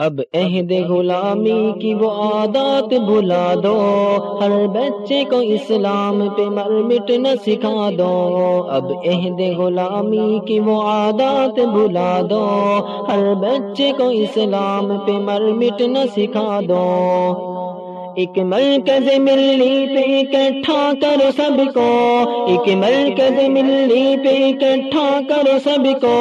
اب عہد غلامی کی وہ عادات بھلا دو، ہر بچے کو اسلام پہ مر مٹنا سکھا دو۔ اب عہد غلامی کی وہ عادات بھلا دو، ہر بچے کو اسلام پہ مر مٹنا سکھا دو۔ ایک مرکز ملی پہ اکٹھا کرو سب کو، ایک مرکز ملی پہ اکٹھا کرو سب کو۔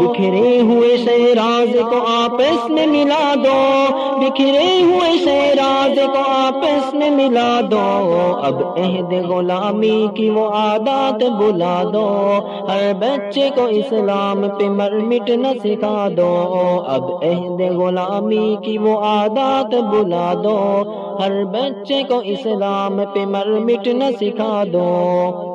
بکھرے ہوئے شہراز کو آپس میں ملا دو، بکھرے ہوئے شہراز کو آپس میں ملا دو۔ اب عہد غلامی کی وہ عادات بلا دو، ہر بچے کو اسلام پہ مر مٹ نہ سکھا دو۔ اب عہد غلامی کی وہ عادات بلا دو ہر بچے کو اسلام پہ مر مٹنا سکھا دو۔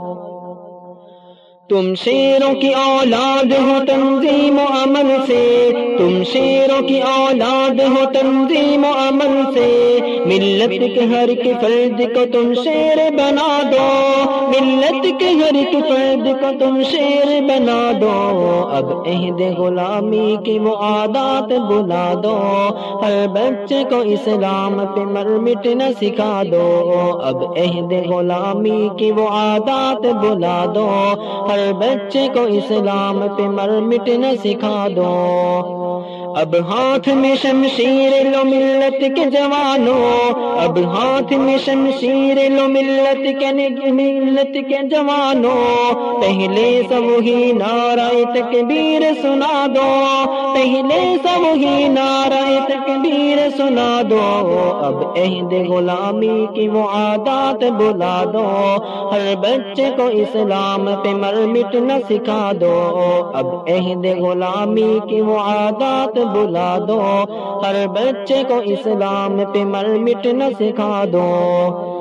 تم شیروں کی اولاد ہو تنظیم و امن سے۔ تم شیروں کی اولاد ہو تنظیم و امن سے۔ ملت کے ہر کے فرد کو تم شیر بنا دو۔ ملت کے ہر ایک فرد کو تم شیر بنا دو۔ اب عہد غلامی کی وہ عادات بلا دو۔ ہر بچے کو اسلام پہ مر مٹ نہ سکھا دو۔ اب عہد غلامی کی وہ عادات بلا دو۔ ہر بچے کو اسلام پہ مر مٹ نہ سکھا دو۔ اب ہاتھ میں شمشیر لو ملت کے جوانوں اب ہاتھ میں شمشیر لو ملت کے ملت کے جوانوں پہلے سب ہی نعرہ تکبیر سنا دو، پہلے سب ہی نعرہ تکبیر سنا دو۔ اب عہد غلامی کی وہ عادات بلا دو۔ ہر بچے کو اسلام پہ مر مٹنا سکھا دو۔ اب عہد غلامی کی وہ عادات بلا دو۔ ہر بچے کو اسلام پہ مر مٹنا سکھا دو۔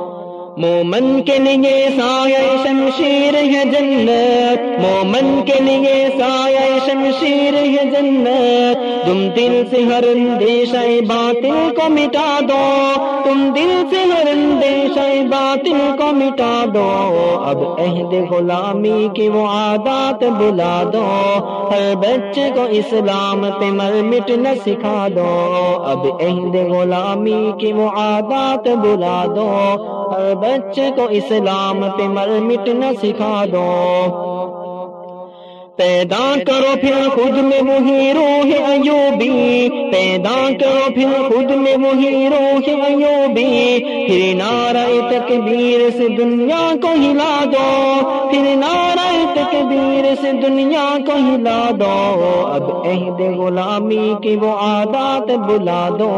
مومن کے لیے سایہ شمشیر ہے جنت، مومن کے لیے سایہ شمشیر ہے جنت۔ تم دل سے ہر اندیش باطل کو مٹا دو، تم دل سے ہر اندیش باطل کو مٹا دو۔ اب عہد غلامی کی وہ عادات بلا دو، ہر بچے کو اسلام پہ مر مٹ نہ سکھا دو۔ اب عہد غلامی کی وہ عادات بلا دو، ہر بچے کو اسلام پہ مر مٹنا سکھا دو۔ پیدا کرو پھر خود میں وہی روح ایوبی۔ پیدا کرو پھر خود میں وہی روح ایوبی۔ پھر نعرہ تکبیر سے دنیا کو ہلا دو۔ پھر نعرہ تکبیر سے دنیا کو ہلا دو۔ اب عہد غلامی کی وہ عادات بلا دو۔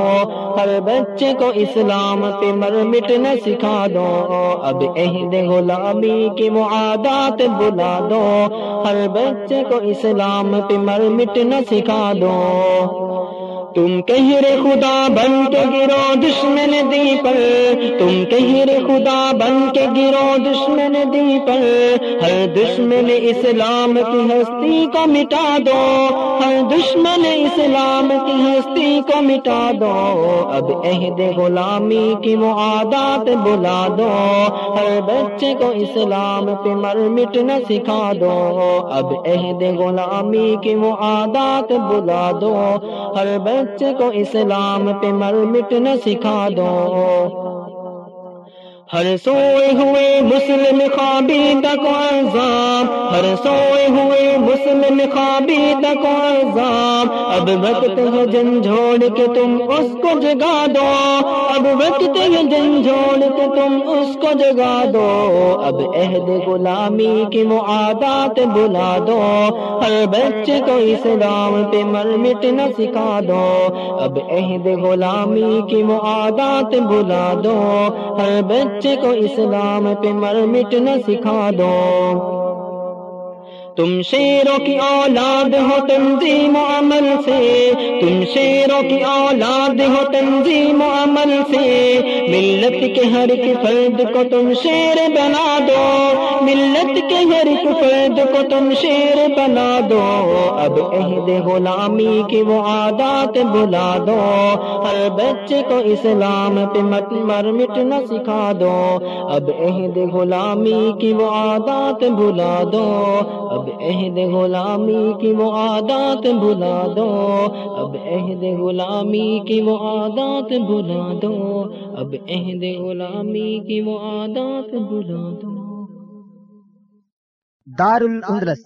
ہر بچے کو اسلام پہ مر مٹ نہ سکھا دو۔ اب عہد غلامی کی وہ عادات بلا دو۔ ہر بچے کو اسلام پہ مر مٹ نہ سکھا دو۔ تم کہر خدا بن کے گرو دشمن دی پر تم کہر خدا بن کے گرو دشمن دی پر ہر دشمن اسلام کی ہستی کو مٹا دو، ہر دشمن اسلام کی ہستی کو مٹا دو۔ اب عہد غلامی کی وہ عادات بلا دو، ہر بچے کو اسلام پہ مر مٹ نہ سکھا دو۔ اب عہد غلامی کی وہ عادات بلا دو، ہر بچے بچے کو اسلام پہ مر مٹنا سکھا دو۔ ہر سوئے ہوئے مسلم خوابی تک عذاب۔ ہر سوئے ہوئے مسلم خوابی تک عذاب۔ اب وقت ہے جھوڑ کے تم اس کو جگا دو۔ اب وقت ہے جھوڑ کے تم اس کو جگا دو۔ اب عہد غلامی کی معادات بلا دو۔ ہر بچے کو اسلام پہ مر مٹ نہ سکھا دو۔ اب عہد غلامی کی معادات بلا دو۔ ہر بچے کو اسلام پہ مر مٹ نہ سکھا دو۔ تم شیروں کی اولاد ہو تنظیم و عمل سے۔ تم شیروں کی اولاد ہو تنظیم و عمل سے۔ ملت کے ہر ایک فرد کو تم شیر بنا دو۔ ملت کے ہر ایک فرد کو تم شیر بنا دو۔ اب عہد غلامی کی وہ عادات بلا دو۔ ہر بچے کو اسلام پہ مت مر مٹ نہ سکھا دو۔ اب عہد غلامی کی وہ عادات بلا دو۔ اب عہد غلامی کی وہ عادات بلا دو۔ اب عہد غلامی کی وہ عادات بلا دو اب عہد غلامی کی وہ عادات بلا دو دار الاندلس